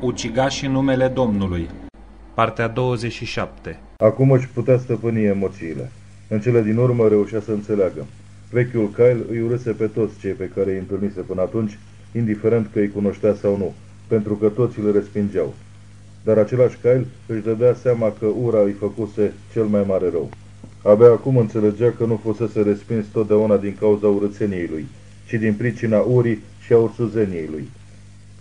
Ucigașii numele Domnului Partea 27 Acum își putea stăpâni emoțiile. În cele din urmă reușea să înțeleagă. Vechiul Kyle îi urâse pe toți cei pe care îi întâlnise până atunci, indiferent că îi cunoștea sau nu, pentru că toți îl respingeau. Dar același Kyle își dădea seama că ura îi făcuse cel mai mare rău. Abia acum înțelegea că nu fusese respins totdeauna din cauza urățeniei lui, ci din pricina urii și a ursuzeniei lui.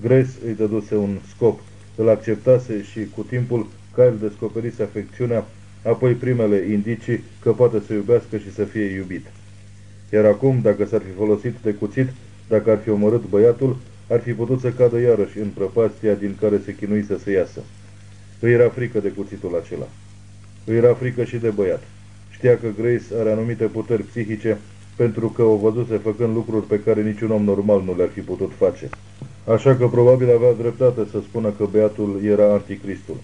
Grace îi dăduse un scop, îl acceptase și cu timpul Kyle descoperise afecțiunea, apoi primele indicii că poate să iubească și să fie iubit. Iar acum, dacă s-ar fi folosit de cuțit, dacă ar fi omorât băiatul, ar fi putut să cadă iarăși în prăpastia din care se chinuise să iasă. Îi era frică de cuțitul acela. Îi era frică și de băiat. Știa că Grace are anumite puteri psihice pentru că o văzuse făcând lucruri pe care niciun om normal nu le-ar fi putut face. Așa că probabil avea dreptate să spună că băiatul era anticristul.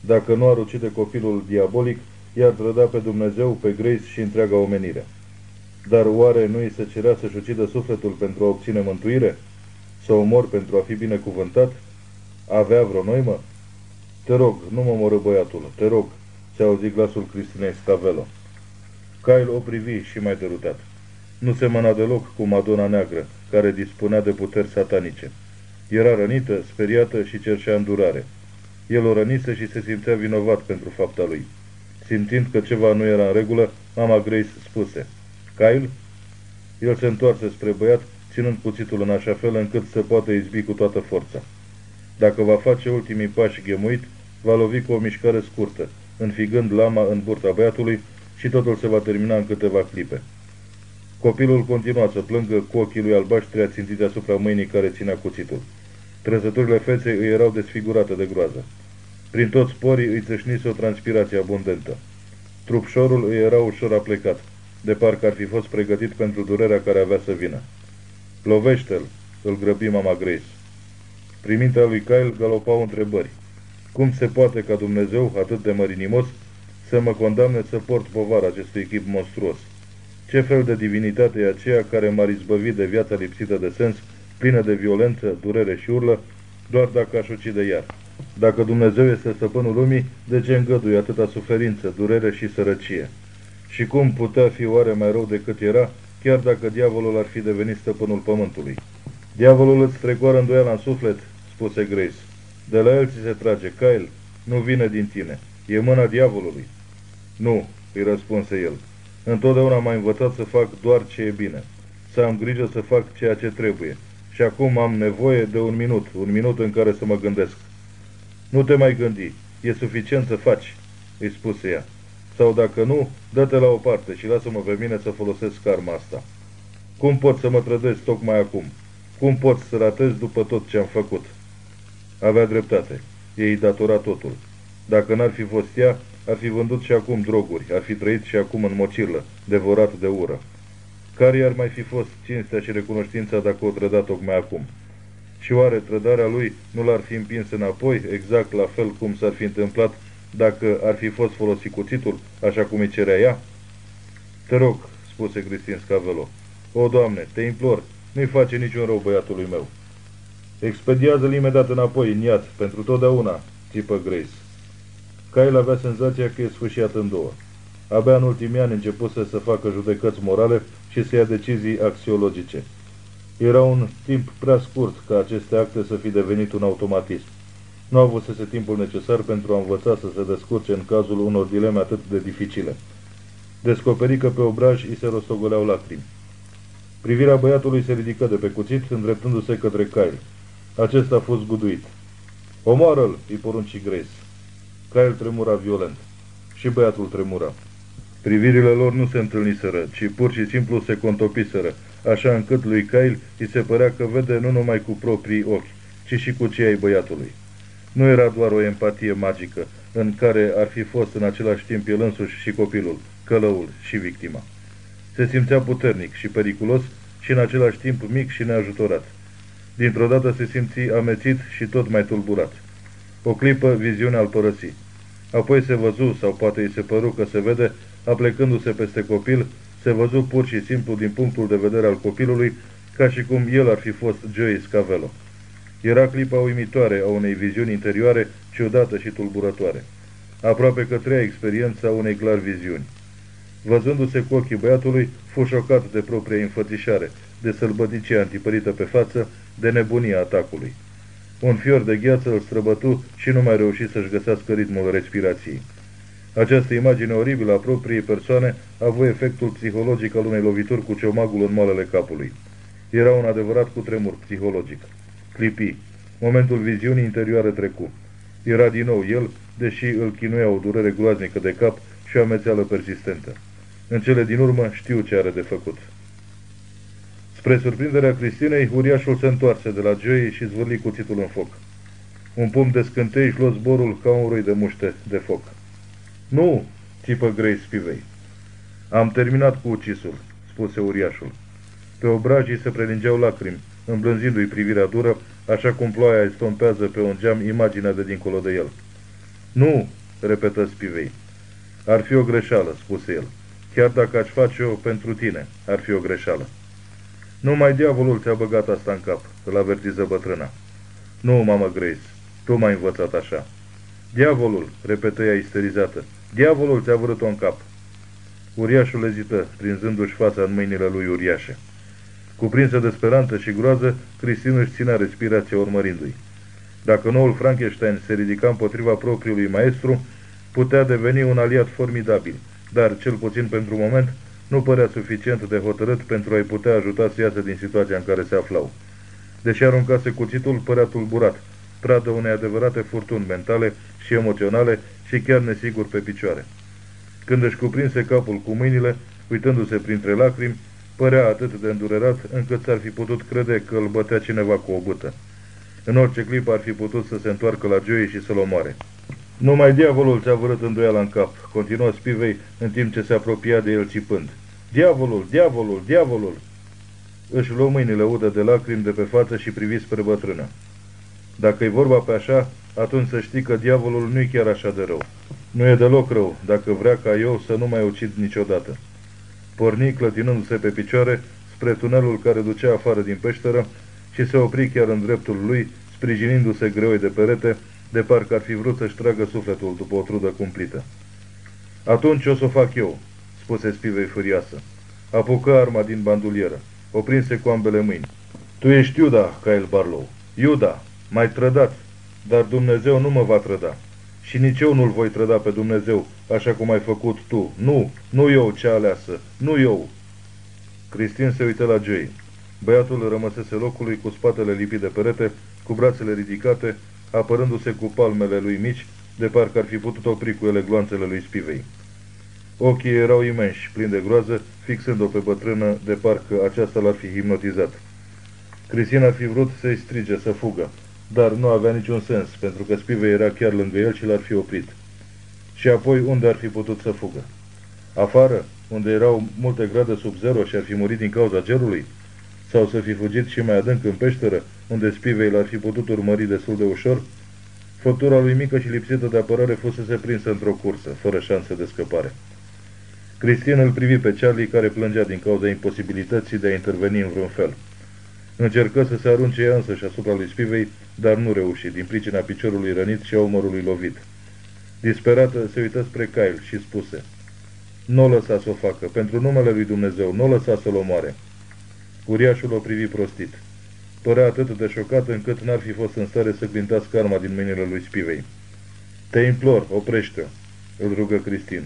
Dacă nu ar ucide copilul diabolic, i-ar trăda pe Dumnezeu, pe Grace și întreaga omenire. Dar oare nu îi se cerea să-și ucidă sufletul pentru a obține mântuire? Să omor pentru a fi binecuvântat? Avea vreo noimă? Te rog, nu mă omoră băiatul, te rog, se auzi glasul Cristinei Scavelo. Kyle o privi și mai derutat. Nu se mâna deloc cu Madonna Neagră, care dispunea de puteri satanice. Era rănită, speriată și cerșea îndurare. El o rănise și se simțea vinovat pentru fapta lui. Simțind că ceva nu era în regulă, mama Grace spuse, Kyle? El se întoarse spre băiat, ținând cuțitul în așa fel încât să poată izbi cu toată forța. Dacă va face ultimii pași ghemuit, va lovi cu o mișcare scurtă, înfigând lama în burta băiatului și totul se va termina în câteva clipe. Copilul continua să plângă cu ochii lui albaștri ațintiți asupra mâinii care ținea cuțitul. Trăsăturile feței îi erau desfigurate de groază. Prin toți porii îi țâșnise o transpirație abundentă. Trupșorul îi era ușor aplecat, de parcă ar fi fost pregătit pentru durerea care avea să vină. Lovește-l, îl grăbi mama Grace. Prin mintea lui Kyle galopau întrebări. Cum se poate ca Dumnezeu, atât de mărinimos, să mă condamne să port povara acestui chip monstruos? Ce fel de divinitate e aceea care m-ar izbăvi de viața lipsită de sens, plină de violență, durere și urlă, doar dacă aș ucide iar? Dacă Dumnezeu este stăpânul lumii, de ce îngăduie atâta suferință, durere și sărăcie? Și cum putea fi oare mai rău decât era, chiar dacă diavolul ar fi devenit stăpânul pământului? Diavolul îți trecoară îndoiala în suflet, spuse Grace. De la el ți se trage, Kyle, nu vine din tine. E mâna diavolului. Nu, îi răspunse el. Întotdeauna m-a învățat să fac doar ce e bine, să am grijă să fac ceea ce trebuie. Și acum am nevoie de un minut, un minut în care să mă gândesc. Nu te mai gândi, e suficient să faci, îi spuse ea. Sau dacă nu, dă-te la o parte și lasă-mă pe mine să folosesc karma asta. Cum pot să mă trădezi tocmai acum? Cum pot să ratez după tot ce am făcut? Avea dreptate. Ei datora totul. Dacă n-ar fi fost ea, ar fi vândut și acum droguri, ar fi trăit și acum în mocirlă, devorat de ură. Care ar mai fi fost cinstea și recunoștința dacă o trăda tocmai acum? Și oare trădarea lui nu l-ar fi împins înapoi, exact la fel cum s-ar fi întâmplat dacă ar fi fost folosit cuțitul, așa cum îi cerea ea? Te rog, spuse Cristin Scavelo. O, Doamne, te implor, nu-i face niciun rău băiatului meu. Expediază-l imediat înapoi, în iad, pentru totdeauna, țipă Grace. Kyle avea senzația că e sfârșit în două. Abia în ultimii ani începuse să facă judecăți morale și să ia decizii axiologice. Era un timp prea scurt ca aceste acte să fi devenit un automatism. Nu avusese timpul necesar pentru a învăța să se descurce în cazul unor dileme atât de dificile. Descoperi că pe obraj îi se rostogoleau lacrimi. Privirea băiatului se ridică de pe cuțit, îndreptându-se către Kyle. Acesta a fost guduit. Omoară-l, îi porunci Grace. Kyle tremura violent. Și băiatul tremura. Privirile lor nu se întâlniseră, ci pur și simplu se contopiseră, așa încât lui Kyle îi se părea că vede nu numai cu proprii ochi, ci și cu cei ai băiatului. Nu era doar o empatie magică, în care ar fi fost în același timp el însuși și copilul, călăul și victima. Se simțea puternic și periculos și în același timp mic și neajutorat. Dintr-o dată se simți amețit și tot mai tulburat. O clipă viziunea al părăsi. Apoi se văzu, sau poate îi se păru că se vede, aplecându-se peste copil, se văzu pur și simplu din punctul de vedere al copilului, ca și cum el ar fi fost Joey Scavello. Era clipa uimitoare a unei viziuni interioare ciudată și tulburătoare. Aproape că trăia experiența unei clar viziuni. Văzându-se cu ochii băiatului, fu șocat de propria înfățișare, de sălbăticia antipărită pe față, de nebunia atacului. Un fior de gheață îl străbătu și nu mai reuși să-și găsească ritmul respirației. Această imagine oribilă a propriei persoane a avut efectul psihologic al unei lovituri cu ciomagul în moalele capului. Era un adevărat cutremur psihologic. Clipi. Momentul viziunii interioare trecu. Era din nou el, deși îl chinuia o durere groaznică de cap și o amețeală persistentă. În cele din urmă știu ce are de făcut. Spre surprinderea Cristinei, uriașul se întoarce de la Joey și zvârli cuțitul în foc. Un pumn de scântei își luă zborul ca un roi de muște de foc. Nu, țipă Grace Spivei. Am terminat cu ucisul, spuse uriașul. Pe obrajii se prelingeau lacrimi, îmblânzindu-i privirea dură, așa cum ploaia estompează pe un geam imaginea de dincolo de el. Nu, repetă Spivei. Ar fi o greșeală, spuse el. Chiar dacă aș face-o pentru tine, ar fi o greșeală. Numai diavolul ți-a băgat asta în cap, îl avertiză bătrâna. Nu, mamă Grace, tu m-ai învățat așa. Diavolul, repetă ea isterizată, diavolul ți-a vrut-o în cap. Uriașul ezită, prinzându-și fața în mâinile lui uriașe. Cuprinsă de speranță și groază, Cristin își ținea respirația urmărindu-i. Dacă noul Frankenstein se ridica împotriva propriului maestru, putea deveni un aliat formidabil, dar, cel puțin pentru moment, nu părea suficient de hotărât pentru a-i putea ajuta să iasă din situația în care se aflau. Deși aruncase cuțitul, părea tulburat, pradă unei adevărate furtuni mentale și emoționale și chiar nesigur pe picioare. Când își cuprinse capul cu mâinile, uitându-se printre lacrimi, părea atât de îndurerat încât s-ar fi putut crede că îl bătea cineva cu o bâtă. În orice clip ar fi putut să se întoarcă la Joey și să-l omoare. Numai diavolul ți-a vărât îndoiala în cap, continuă Spivei în timp ce se apropia de el țipând. Diavolul, diavolul, diavolul! Își luă mâinile udă de lacrimi de pe față și privi spre bătrână. Dacă e vorba pe așa, atunci să știi că diavolul nu e chiar așa de rău. Nu e deloc rău, dacă vrea ca eu să nu mai ucid niciodată. Porni clătinându-se pe picioare spre tunelul care ducea afară din peșteră și se opri chiar în dreptul lui, sprijinindu-se greu de perete, de parcă ar fi vrut să-și tragă sufletul după o trudă cumplită. Atunci o să o fac eu, spuse spivei furioasă. Apucă arma din bandulieră. O prinse cu ambele mâini. Tu ești Iuda, Kyle Barlow. Iuda, mai trădat, dar Dumnezeu nu mă va trăda. Și nici eu nu-L voi trăda pe Dumnezeu, așa cum ai făcut tu. Nu, nu eu cea aleasă, nu eu. Cristin se uită la Joey. Băiatul rămăsese locului cu spatele lipit de perete, cu brațele ridicate, apărându-se cu palmele lui mici, de parcă ar fi putut opri cu ele gloanțele lui Spivei. Ochii erau imensi, plini de groază, fixând-o pe bătrână, de parcă aceasta l-ar fi hipnotizat. Cristina ar fi vrut să-i strige să fugă, dar nu avea niciun sens, pentru că Spivei era chiar lângă el și l-ar fi oprit. Și apoi unde ar fi putut să fugă? Afară, unde erau multe grade sub zero și ar fi murit din cauza gelului? Sau să fi fugit și mai adânc în peșteră, unde Spivei l-ar fi putut urmări destul de ușor? Făptura lui mică și lipsită de apărare fusese prinsă într-o cursă, fără șanse de scăpare. Cristian îl privi pe Charlie care plângea din cauza imposibilității de a interveni în vreun fel. Încercă să se arunce ea însăși asupra lui Spivei, dar nu reuși, din pricina piciorului rănit și a umărului lovit. Disperată, se uită spre Kyle și spuse, Nu o lăsa să o facă, pentru numele lui Dumnezeu, nu o lăsa să-l omoare. Uriașul o privi prostit. Părea atât de șocat încât n-ar fi fost în stare să glintească arma din mâinile lui Spivei. Te implor, oprește-o, îl rugă Cristin.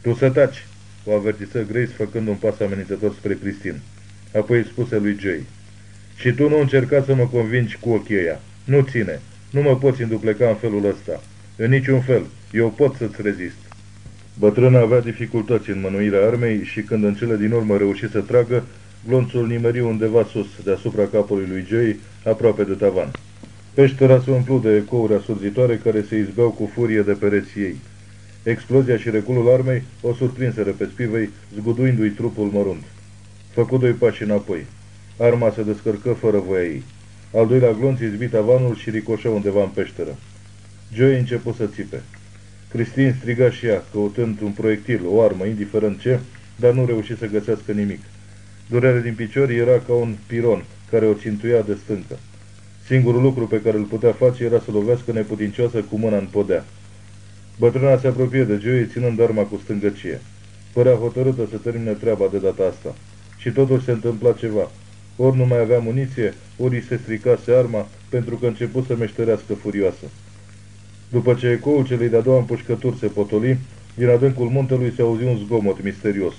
Tu să taci, o avertisă Grace făcând un pas amenințător spre Cristin. Apoi spuse lui Jay. Și tu nu încerca să mă convingi cu ochii ăia. Nu ține. Nu mă poți îndupleca în felul ăsta. În niciun fel. Eu pot să-ți rezist. Bătrâna avea dificultăți în mânuirea armei și când în cele din urmă reuși să tragă, glonțul nimeri undeva sus, deasupra capului lui Jay, aproape de tavan. Peștera se umplu de ecouri asurzitoare care se izbeau cu furie de pereții ei. Explozia și reculul armei o surprinseră pe spivei, zguduindu-i trupul mărunt. Făcu doi pași înapoi. Arma se descărcă fără voia ei. Al doilea glonț izbi tavanul și ricoșă undeva în peșteră. Joey început să țipe. Cristin striga și ea, căutând un proiectil, o armă, indiferent ce, dar nu reuși să găsească nimic. Durerea din picior era ca un piron care o țintuia de stâncă. Singurul lucru pe care îl putea face era să lovească neputincioasă cu mâna în podea. Bătrâna se apropie de Joey ținând arma cu stângăcie. Părea hotărâtă să termine treaba de data asta. Și totuși se întâmpla ceva. Ori nu mai avea muniție, ori îi se stricase arma, pentru că început să meșterească furioasă. După ce ecoul celei de-a doua împușcături se potoli, din adâncul muntelui se auzi un zgomot misterios.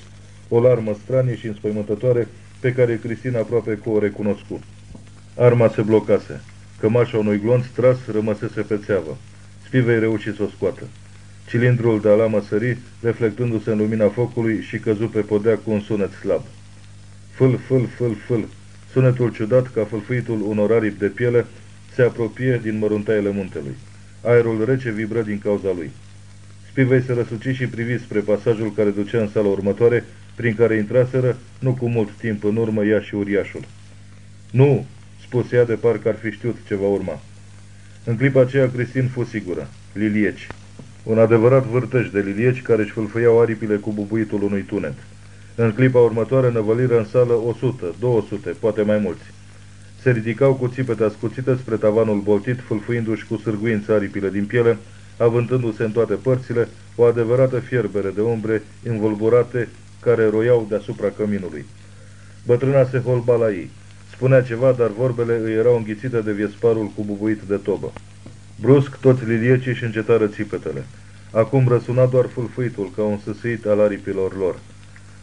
O larmă stranie și înspăimântătoare pe care Cristina aproape că o recunoscu. Arma se blocase. Cămașa unui glonț tras rămăsese pe țeavă. Spivei reuși să o scoată. Cilindrul de alamă sări, reflectându-se în lumina focului și căzu pe podea cu un sunet slab. Fâl, fâl, fâl, fâl. Sunetul ciudat, ca fâlfâitul unor aripi de piele, se apropie din măruntaiele muntelui. Aerul rece vibră din cauza lui. Spivei se răsuci și privi spre pasajul care ducea în sala următoare, prin care intraseră, nu cu mult timp în urmă, ea și uriașul. Nu!" spuse ea de parcă ar fi știut ce va urma. În clipa aceea, Cristin fu sigură. Lilieci. Un adevărat vârtej de lilieci care își fâlfâiau aripile cu bubuitul unui tunet. În clipa următoare năvăliră în sală 100, 200, poate mai mulți. Se ridicau cu țipete ascuțite spre tavanul boltit, fâlfâindu-și cu sârguință aripile din piele, avântându-se în toate părțile o adevărată fierbere de umbre învolburate care roiau deasupra căminului. Bătrâna se holba la ei. Spunea ceva, dar vorbele îi erau înghițite de viesparul cu bubuit de tobă. Brusc, toți liliecii și încetară țipetele. Acum răsuna doar fulfuitul, ca un săsăit al aripilor lor.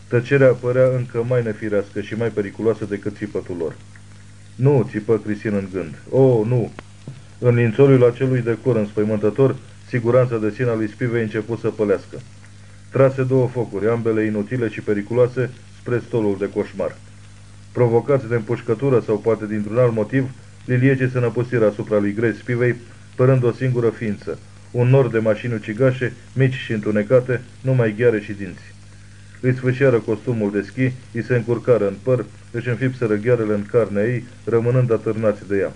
Tăcerea părea încă mai nefirească și mai periculoasă decât țipătul lor. Nu, țipă Cristin în gând. Oh, nu! În lințoliul acelui decor înspăimântător, siguranța de sine a lui Spivei început să pălească. Trase două focuri, ambele inutile și periculoase, spre stolul de coșmar. Provocați de împușcătură sau poate dintr-un alt motiv, liliecii se năpustiră asupra lui Grace Spivei, părând o singură ființă, un nor de mașini ucigașe, mici și întunecate, numai gheare și dinți. Îi sfâșiară costumul de schi, îi se încurcară în păr, își înfipseră ghearele în carnea ei, rămânând atârnați de ea.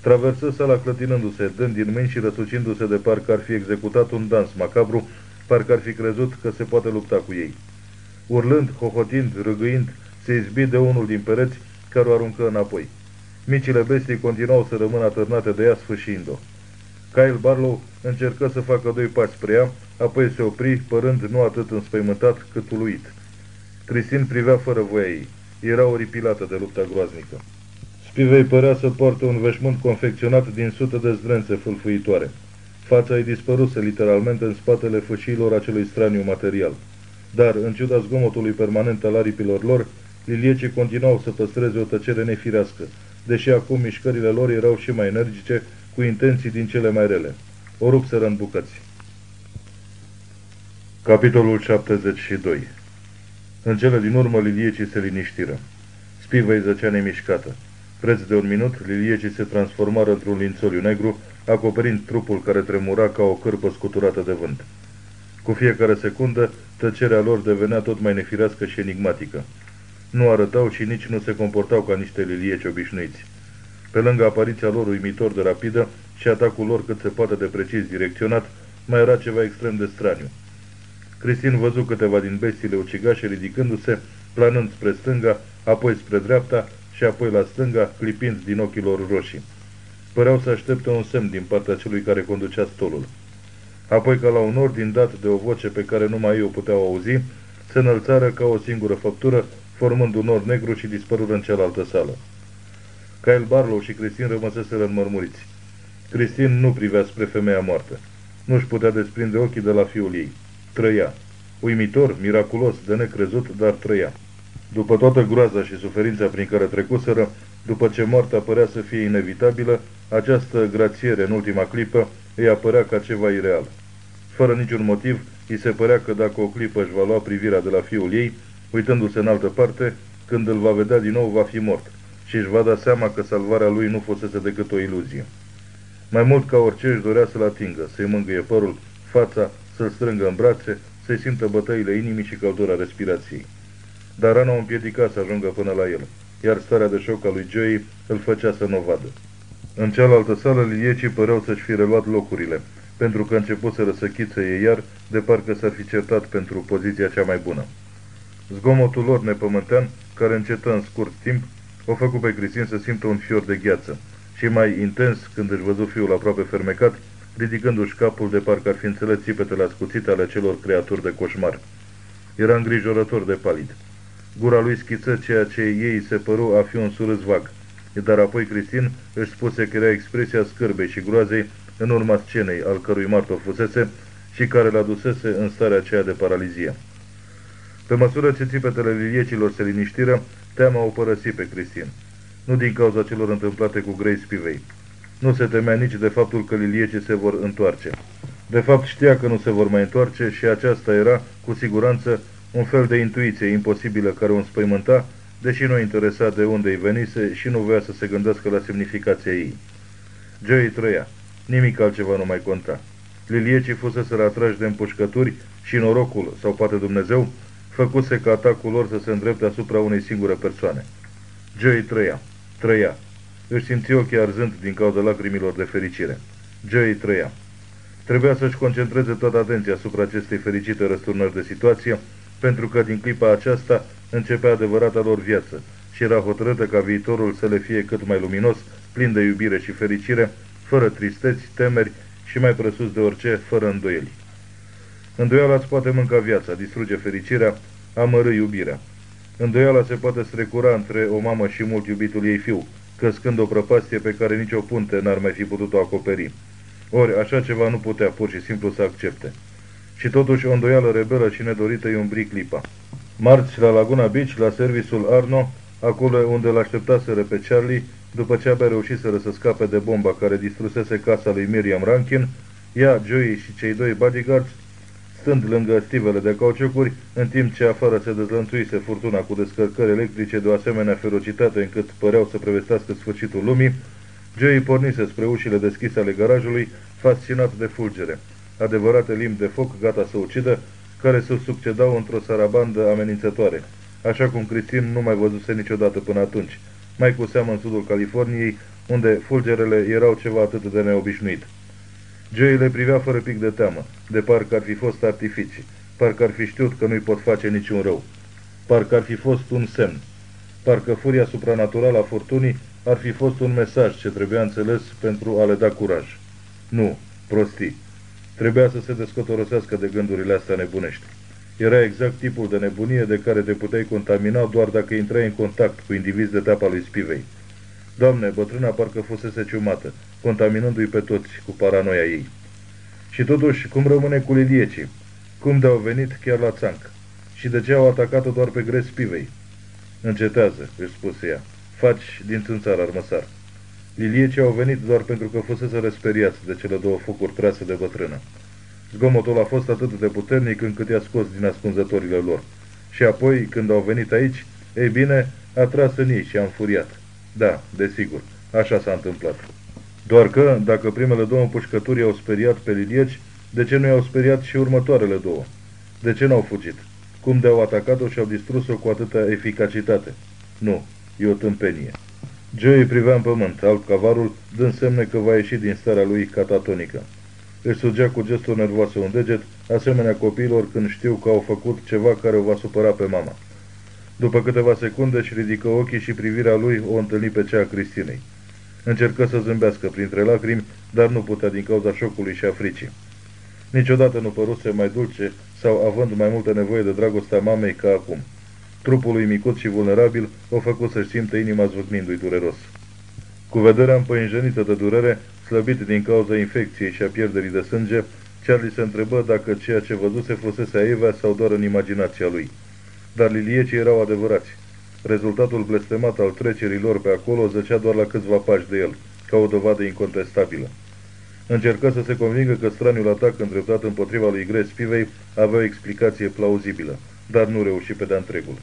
Traversă sala clătinându-se, dând din mâini și răsucindu-se de parcă ar fi executat un dans macabru, parcă ar fi crezut că se poate lupta cu ei. Urlând, hohotind, râgâind, se izbi de unul din pereți, care o aruncă înapoi. Micile bestii continuau să rămână atârnate de ea, sfâșind-o. Kyle Barlow încercă să facă doi pași spre ea, apoi se opri, părând nu atât înspăimântat cât uluit. Cristin privea fără voia ei. Era oripilată de lupta groaznică. Spivei părea să poartă un veșmânt confecționat din sute de zdrențe fâlfâitoare. Fața ei dispăruse literalmente în spatele fâșiilor acelui straniu material. Dar, în ciuda zgomotului permanent al aripilor lor, liliecii continuau să păstreze o tăcere nefirească, deși acum mișcările lor erau și mai energice, cu intenții din cele mai rele. O rupseră în bucăți. Capitolul 72 În cele din urmă, liliecii se liniștiră. Spivă îi zăcea nemișcată. Preț de un minut, liliecii se transformară într-un lințoliu negru, acoperind trupul care tremura ca o cârpă scuturată de vânt. Cu fiecare secundă, tăcerea lor devenea tot mai nefirească și enigmatică. Nu arătau și nici nu se comportau ca niște lilieci obișnuiți. Pe lângă apariția lor uimitor de rapidă și atacul lor cât se poate de precis direcționat, mai era ceva extrem de straniu. Cristin văzu câteva din bestiile ucigașe ridicându-se, planând spre stânga, apoi spre dreapta și apoi la stânga, clipind din ochii lor roșii. Păreau să aștepte un semn din partea celui care conducea stolul. Apoi, ca la un ordin dat de o voce pe care numai eu puteau auzi, se înălțară ca o singură făptură, formând un nor negru și dispărură în cealaltă sală. Kyle Barlow și Cristin rămăseseră înmărmuriți. Cristin nu privea spre femeia moartă. Nu-și putea desprinde ochii de la fiul ei. Trăia. Uimitor, miraculos, de necrezut, dar trăia. După toată groaza și suferința prin care trecuseră, după ce moartea părea să fie inevitabilă, această grațiere în ultima clipă îi apărea ca ceva ireal. Fără niciun motiv, îi se părea că dacă o clipă își va lua privirea de la fiul ei, uitându-se în altă parte, când îl va vedea din nou va fi mort și își va da seama că salvarea lui nu fusese decât o iluzie. Mai mult ca orice își dorea să-l atingă, să-i mângâie părul, fața, să-l strângă în brațe, să-i simtă bătăile inimii și căldura respirației. Dar rana o împiedica să ajungă până la el, iar starea de șoc a lui Joey îl făcea să nu o vadă. În cealaltă sală, liliecii păreau să-și fi reluat locurile, pentru că începuseră să chiță ei iar, de parcă s-ar fi certat pentru poziția cea mai bună. Zgomotul lor nepământean, care încetă în scurt timp, o făcu pe Cristin să simtă un fior de gheață și mai intens când își văzu fiul aproape fermecat, ridicându-și capul de parcă ar fi înțeles țipetele ascuțite ale celor creaturi de coșmar. Era îngrijorător de palid. Gura lui schiță ceea ce ei se păru a fi un surâs vag, dar apoi Cristin își spuse că era expresia scârbei și groazei în urma scenei al cărui martor fusese și care l-a dusese în starea aceea de paralizie. Pe măsură ce țipetele liliecilor se liniștiră, teama o părăsi pe Cristin. Nu din cauza celor întâmplate cu Grace Pivei. Nu se temea nici de faptul că liliecii se vor întoarce. De fapt știa că nu se vor mai întoarce și aceasta era, cu siguranță, un fel de intuiție imposibilă care o înspăimânta, deși nu interesa de unde îi venise și nu voia să se gândească la semnificația ei. Joey trăia. Nimic altceva nu mai conta. Liliecii fusese atrași de împușcături și norocul, sau poate Dumnezeu, făcuse ca atacul lor să se îndrepte asupra unei singure persoane. Joey trăia. Trăia. Își simți ochii arzând din cauza lacrimilor de fericire. Joey trăia. Trebuia să-și concentreze toată atenția asupra acestei fericite răsturnări de situație, pentru că din clipa aceasta începea adevărata lor viață și era hotărâtă ca viitorul să le fie cât mai luminos, plin de iubire și fericire, fără tristeți, temeri și mai presus de orice, fără îndoieli. Îndoiala îți poate mânca viața, distruge fericirea, amărâ iubirea. Îndoiala se poate strecura între o mamă și mult iubitul ei fiu, căscând o prăpastie pe care nicio punte n-ar mai fi putut-o acoperi. Ori așa ceva nu putea pur și simplu să accepte. Și totuși o îndoială rebelă și nedorită îi umbri clipa. Marți la Laguna Beach, la serviciul Arno, acolo unde l-așteptaseră pe Charlie, după ce abia reușiseră să scape de bomba care distrusese casa lui Miriam Rankin, ea, Joey și cei doi bodyguards, stând lângă stivele de cauciucuri, în timp ce afară se dezlănțuise furtuna cu descărcări electrice de o asemenea ferocitate încât păreau să prevestească sfârșitul lumii, Joey pornise spre ușile deschise ale garajului, fascinat de fulgere, adevărate limbi de foc gata să ucidă, care se succedau într-o sarabandă amenințătoare, așa cum Cristin nu mai văzuse niciodată până atunci, mai cu seamă în sudul Californiei, unde fulgerele erau ceva atât de neobișnuit. Joey le privea fără pic de teamă, de parcă ar fi fost artificii, parcă ar fi știut că nu-i pot face niciun rău, parcă ar fi fost un semn, parcă furia supranaturală a furtunii ar fi fost un mesaj ce trebuia înțeles pentru a le da curaj. Nu, prostii. Trebuia să se descotorosească de gândurile astea nebunești. Era exact tipul de nebunie de care te puteai contamina doar dacă intrai în contact cu indivizi de tapa lui Spivei. Doamne, bătrâna parcă fusese ciumată, contaminându-i pe toți cu paranoia ei. Și totuși, cum rămâne cu liliecii? Cum de-au venit chiar la țanc? Și de ce au atacat-o doar pe gres Spivei? Încetează, își spuse ea. Faci din țânțar armăsar. Liliecii au venit doar pentru că fusese resperiați de cele două focuri trase de bătrână. Zgomotul a fost atât de puternic încât i-a scos din ascunzătorile lor. Și apoi, când au venit aici, ei bine, a tras în ei și a înfuriat. Da, desigur, așa s-a întâmplat. Doar că, dacă primele două împușcături au speriat pe lilieci, de ce nu i-au speriat și următoarele două? De ce n-au fugit? Cum de-au atacat-o și au distrus-o cu atâta eficacitate? Nu, e o tâmpenie. Joey privea în pământ, alb cavarul, dând semne că va ieși din starea lui catatonică. Își sugea cu gesturi nervoase un deget, asemenea copiilor când știu că au făcut ceva care o va supăra pe mama. După câteva secunde își ridică ochii și privirea lui o întâlni pe cea a Cristinei. Încercă să zâmbească printre lacrimi, dar nu putea din cauza șocului și a fricii. Niciodată nu păruse mai dulce sau având mai multă nevoie de dragostea mamei ca acum. Trupul lui micut și vulnerabil o făcut să-și simtă inima zvâcnindu-i dureros. Cu vederea împăinjenită de durere, slăbit din cauza infecției și a pierderii de sânge, Charlie se întrebă dacă ceea ce văzuse fusese a Eva sau doar în imaginația lui. Dar liliecii erau adevărați. Rezultatul blestemat al trecerilor pe acolo zăcea doar la câțiva pași de el, ca o dovadă incontestabilă. Încercă să se convingă că straniul atac îndreptat împotriva lui Gres Pivei avea o explicație plauzibilă, dar nu reuși pe de întregul.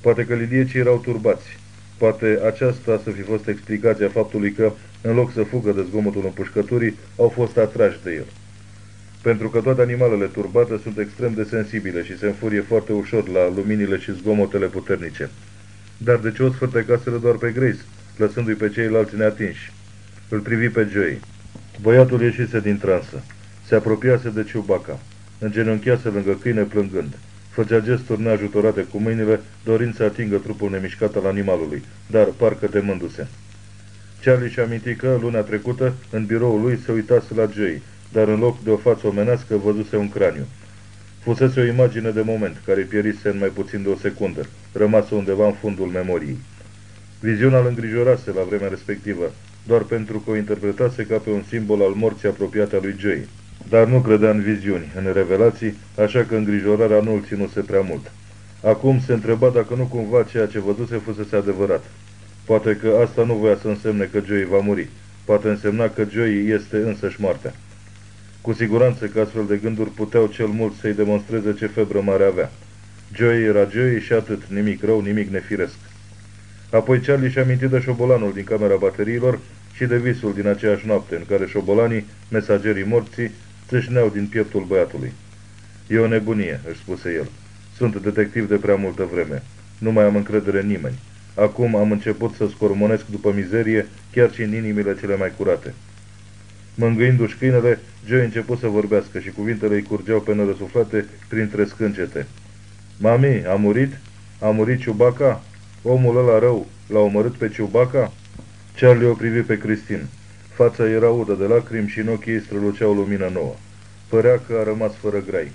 Poate că liliecii erau turbați. Poate aceasta să fi fost explicația faptului că, în loc să fugă de zgomotul împușcăturii, au fost atrași de el. Pentru că toate animalele turbate sunt extrem de sensibile și se înfurie foarte ușor la luminile și zgomotele puternice. Dar de ce o sfârtecaseră doar pe Grace, lăsându-i pe ceilalți neatinși? Îl privi pe Joey. Băiatul ieșise din transă. Se apropiase de Ciubaca. Îngenunchiase lângă câine plângând. Făcea gesturi neajutorate cu mâinile, dorind să atingă trupul nemișcat al animalului, dar parcă temându-se. Charlie și aminti că, luna trecută, în biroul lui se uitase la Jay, dar în loc de o față omenească văzuse un craniu. Fusese o imagine de moment, care pierise în mai puțin de o secundă, rămasă undeva în fundul memoriei. Viziunea îl îngrijorase la vremea respectivă, doar pentru că o interpretase ca pe un simbol al morții apropiate a lui Jay. Dar nu credea în viziuni, în revelații, așa că îngrijorarea nu îl ținuse prea mult. Acum se întreba dacă nu cumva ceea ce văzuse fusese adevărat. Poate că asta nu voia să însemne că Joey va muri. Poate însemna că Joey este însăși moartea. Cu siguranță că astfel de gânduri puteau cel mult să-i demonstreze ce febră mare avea. Joey era Joey și atât, nimic rău, nimic nefiresc. Apoi Charlie și-a amintit de șobolanul din camera bateriilor și de visul din aceeași noapte, în care șobolanii, mesagerii morții, țâșneau din pieptul băiatului. E o nebunie, își spuse el. Sunt detectiv de prea multă vreme. Nu mai am încredere în nimeni. Acum am început să scormonesc după mizerie, chiar și în inimile cele mai curate. Mângâindu-și câinele, Joe a început să vorbească și cuvintele îi curgeau pe nărăsuflate printre scâncete. Mami, a murit? A murit Ciubaca? Omul ăla rău l-a omorât pe Ciubaca? Charlie o privi pe Cristin. Fața era udă de lacrimi și în ochii ei strălucea o lumină nouă. Părea că a rămas fără grai.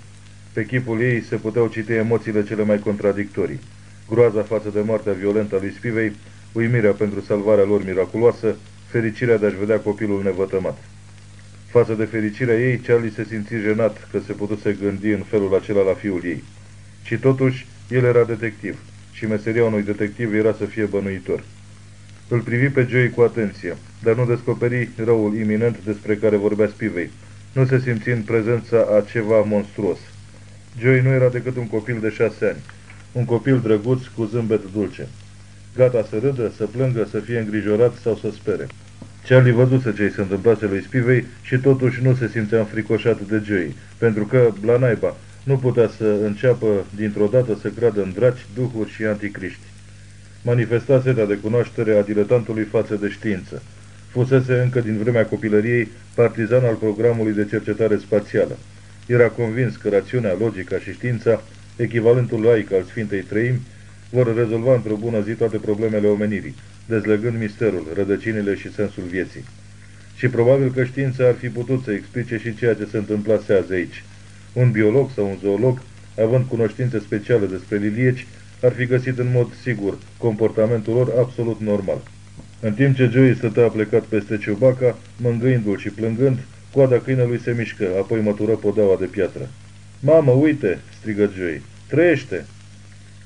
Pe chipul ei se puteau citi emoțiile cele mai contradictorii. Groaza față de moartea violentă a lui Spivei, uimirea pentru salvarea lor miraculoasă, fericirea de a-și vedea copilul nevătămat. Față de fericirea ei, Charlie se simți jenat că se putuse gândi în felul acela la fiul ei. Și totuși, el era detectiv și meseria unui detectiv era să fie bănuitor. Îl privi pe Joey cu atenție, dar nu descoperi răul iminent despre care vorbea Spivei. Nu se simți în prezența a ceva monstruos. Joey nu era decât un copil de șase ani, un copil drăguț cu zâmbet dulce. Gata să râdă, să plângă, să fie îngrijorat sau să spere. Charlie văzuse ce i se întâmplase lui Spivei și totuși nu se simțea înfricoșat de Joey, pentru că, la naiba, nu putea să înceapă dintr-o dată să creadă în draci, duhuri și anticriști. Manifesta setea de cunoaștere a diletantului față de știință. Fusese încă din vremea copilăriei partizan al programului de cercetare spațială. Era convins că rațiunea, logica și știința, echivalentul laic al Sfintei Trăimi, vor rezolva într-o bună zi toate problemele omenirii, dezlegând misterul, rădăcinile și sensul vieții. Și probabil că știința ar fi putut să explice și ceea ce se întâmplase azi aici. Un biolog sau un zoolog, având cunoștințe speciale despre lilieci, ar fi găsit în mod sigur comportamentul lor absolut normal. În timp ce Joey stătea plecat peste Ciubaca, mângâindu-l și plângând, coada câinelui se mișcă, apoi mătură podeaua de piatră. Mamă, uite!" strigă Joey. Trăiește!"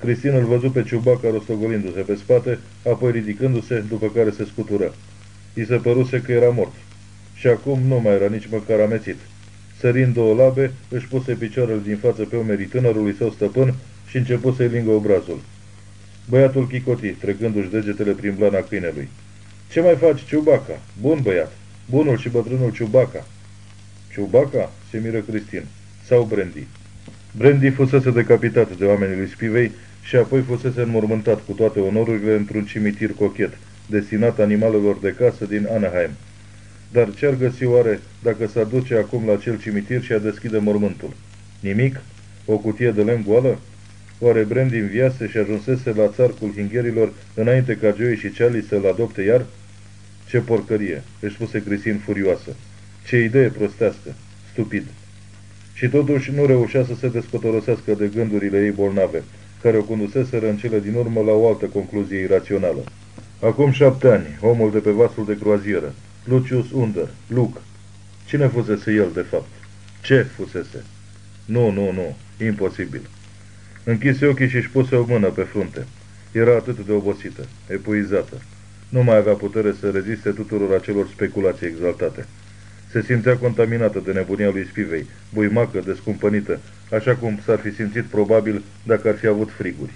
Cristin îl văzu pe Ciubaca rostogolindu-se pe spate, apoi ridicându-se, după care se scutură. I se păruse că era mort. Și acum nu mai era nici măcar amețit. Sărind două labe, își puse picioarele din față pe umerii tânărului său stăpân și început să-i lingă obrazul. Băiatul chicoti, trecându-și degetele prin blana câinelui. Ce mai faci, Ciubaca? Bun băiat! Bunul și bătrânul Ciubaca!" Ciubaca?" se miră Cristin. Sau Brandy?" Brandy fusese decapitat de oamenii lui Spivei și apoi fusese înmormântat cu toate onorurile într-un cimitir cochet, destinat animalelor de casă din Anaheim. Dar ce-ar găsi oare dacă s-ar duce acum la acel cimitir și a deschide mormântul? Nimic? O cutie de lemn goală? Oare Brandy înviase și ajunsese la țarcul hingherilor înainte ca Joey și Charlie să-l adopte iar? Ce porcărie, își spuse Cristin furioasă. Ce idee prostească, stupid. Și totuși nu reușea să se descotorosească de gândurile ei bolnave, care o conduseseră în cele din urmă la o altă concluzie irațională. Acum șapte ani, omul de pe vasul de croazieră, Lucius Under, Luc. Cine fusese el, de fapt? Ce fusese? Nu, nu, nu, imposibil. Închise ochii și-și puse o mână pe frunte. Era atât de obosită, epuizată. Nu mai avea putere să reziste tuturor acelor speculații exaltate. Se simțea contaminată de nebunia lui Spivei, buimacă, descumpănită, așa cum s-ar fi simțit probabil dacă ar fi avut friguri.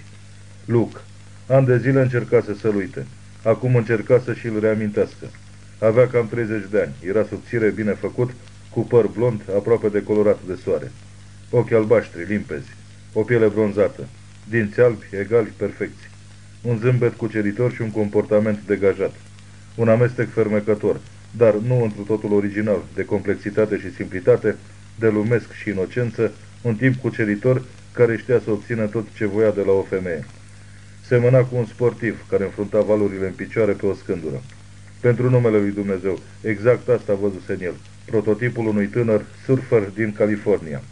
Luc. An de zile încercase să-l uite. Acum încerca să și-l reamintească. Avea cam 30 de ani, era subțire, bine făcut, cu păr blond, aproape de colorat de soare. Ochi albaștri, limpezi, o piele bronzată, dinți albi, egali, perfecți. Un zâmbet cuceritor și un comportament degajat. Un amestec fermecător, dar nu întru totul original, de complexitate și simplitate, de lumesc și inocență, un timp cuceritor care știa să obțină tot ce voia de la o femeie. Semăna cu un sportiv care înfrunta valurile în picioare pe o scândură. pentru numele lui Dumnezeu. Exact asta văzuse în el, prototipul unui tânăr surfer din California.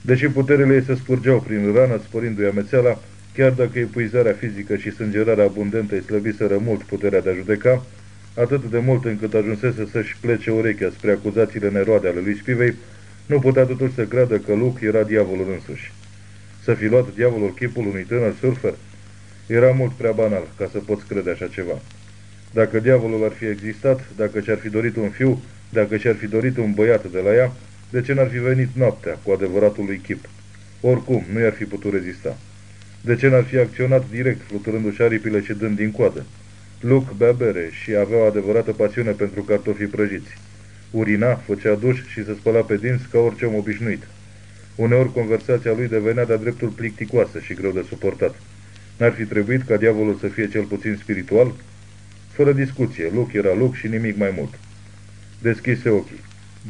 Deși puterile ei se scurgeau prin rană, sporindu-i amețeala, chiar dacă epuizarea fizică și sângerarea abundentă îi slăbiseră mult puterea de a judeca, atât de mult încât ajunsese să-și plece urechea spre acuzațiile neroade ale lui Spivei, nu putea totuși să creadă că Luke era diavolul însuși. Să fi luat diavolul chipul unui tânăr surfer era mult prea banal ca să poți crede așa ceva. Dacă diavolul ar fi existat, dacă și-ar fi dorit un fiu, dacă și-ar fi dorit un băiat de la ea, de ce n-ar fi venit noaptea cu adevăratul lui chip? Oricum, nu i-ar fi putut rezista. De ce n-ar fi acționat direct, fluturându-și aripile și dând din coadă? Luc bea bere și avea o adevărată pasiune pentru cartofii prăjiți. Urina, făcea duș și se spăla pe dinți ca orice om obișnuit. Uneori conversația lui devenea de-a dreptul plicticoasă și greu de suportat. N-ar fi trebuit ca diavolul să fie cel puțin spiritual? Fără discuție, Luc era Luc și nimic mai mult. Deschise ochii.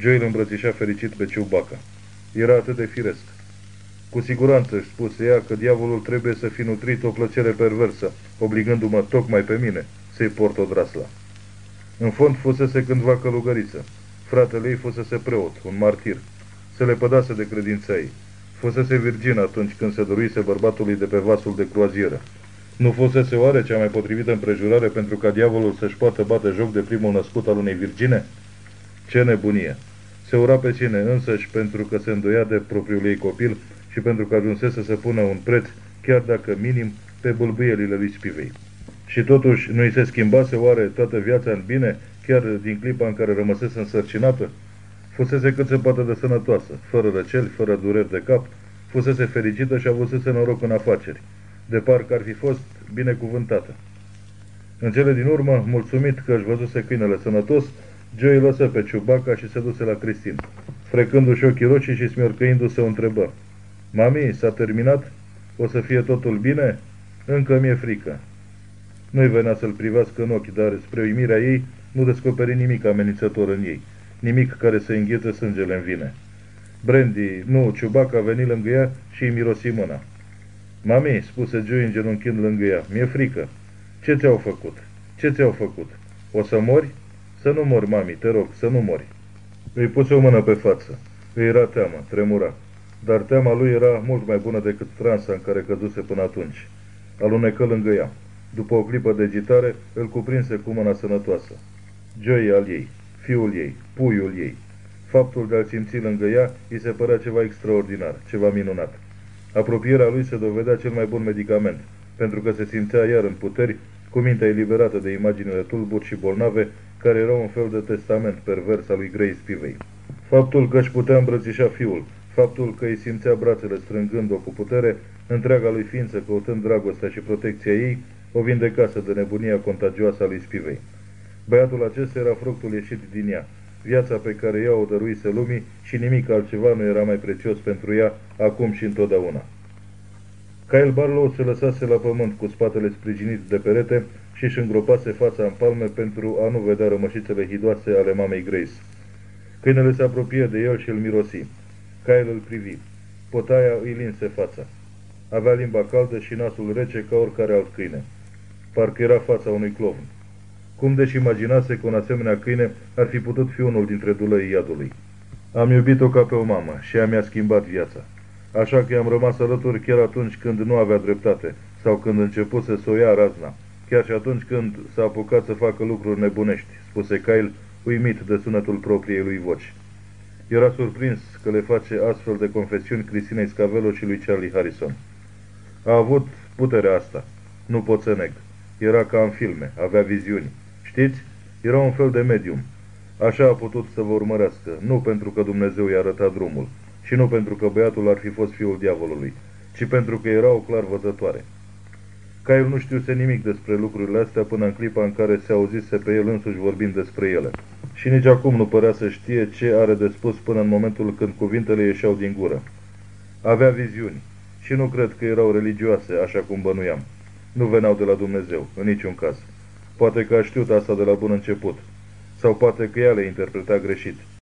Joey îl îmbrățișa fericit pe Chewbacca. Era atât de firesc. Cu siguranță își spuse ea că diavolul trebuie să fi nutrit o plăcere perversă, obligându-mă tocmai pe mine să-i port o drasla. În fond fusese cândva călugăriță. Fratele ei fusese preot, un martir. Se le pădase de credința ei. Fusese virgin atunci când se doruise bărbatului de pe vasul de croazieră. Nu fusese oare cea mai potrivită împrejurare pentru ca diavolul să-și poată bate joc de primul născut al unei virgine? Ce nebunie! Se ura pe sine însăși pentru că se îndoia de propriul ei copil și pentru că ajunsese să pună un preț, chiar dacă minim, pe bâlbâielile lui Spivei. Și totuși nu-i se schimbase oare toată viața în bine, chiar din clipa în care rămăsese însărcinată? Fusese cât se poate de sănătoasă, fără răceli, fără dureri de cap, fusese fericită și avusese noroc în afaceri. De parcă ar fi fost binecuvântată. În cele din urmă, mulțumit că își văzuse câinele sănătos, Joey lăsă pe Ciubaca și se duse la Cristin. Frecându-și ochii roșii și smiorcăindu-se o întrebă. Mami, s-a terminat? O să fie totul bine? Încă mi-e frică. Nu-i venea să-l privească în ochi, dar spre uimirea ei nu descoperi nimic amenințător în ei, nimic care să înghiete sângele în vine. Brandy, nu, Ciubac a venit lângă ea și îi mirosi mâna. Mami, spuse Joey îngenunchind lângă ea, mi-e frică. Ce ți-au făcut? Ce ți-au făcut? O să mori? Să nu mori, mami, te rog, să nu mori. Îi puse o mână pe față. Îi era teamă, tremura. Dar teama lui era mult mai bună decât transa în care căzuse până atunci. Alunecă lângă ea. După o clipă de agitare, îl cuprinse cu mâna sănătoasă. Joey al ei, fiul ei, puiul ei. Faptul de a-l simți lângă ea îi se părea ceva extraordinar, ceva minunat. Apropierea lui se dovedea cel mai bun medicament, pentru că se simțea iar în puteri, cu mintea eliberată de imaginile tulburi și bolnave, care erau un fel de testament pervers al lui Grace Pivei. Faptul că își putea îmbrățișa fiul, faptul că îi simțea brațele strângând-o cu putere, întreaga lui ființă căutând dragostea și protecția ei, o vindecase de nebunia contagioasă a lui Spivei. Băiatul acesta era fructul ieșit din ea, viața pe care ea o dăruise lumii și nimic altceva nu era mai prețios pentru ea acum și întotdeauna. Kyle Barlow se lăsase la pământ cu spatele sprijinit de perete și își îngropase fața în palme pentru a nu vedea rămășițele hidoase ale mamei Grace. Câinele se apropie de el și îl mirosi. Kyle îl privi. Potaia îi linse fața. Avea limba caldă și nasul rece ca oricare alt câine. Parcă era fața unui clovn. Cum deși imaginase că un asemenea câine ar fi putut fi unul dintre dulăii iadului. Am iubit-o ca pe o mamă și ea mi-a schimbat viața. Așa că i-am rămas alături chiar atunci când nu avea dreptate sau când începuse să o ia razna. Chiar și atunci când s-a apucat să facă lucruri nebunești, spuse Kyle, uimit de sunetul propriei lui voci. Era surprins că le face astfel de confesiuni Cristinei Scavelo și lui Charlie Harrison. A avut puterea asta. Nu pot să neg. Era ca în filme, avea viziuni. Știți? Era un fel de medium. Așa a putut să vă urmărească, nu pentru că Dumnezeu i-a arătat drumul și nu pentru că băiatul ar fi fost fiul diavolului, ci pentru că era o clar văzătoare. Caiul nu știuse nimic despre lucrurile astea până în clipa în care se auzise pe el însuși vorbind despre ele. Și nici acum nu părea să știe ce are de spus până în momentul când cuvintele ieșeau din gură. Avea viziuni și nu cred că erau religioase, așa cum bănuiam. Nu veneau de la Dumnezeu, în niciun caz. Poate că a știut asta de la bun început. Sau poate că ea le interpreta greșit.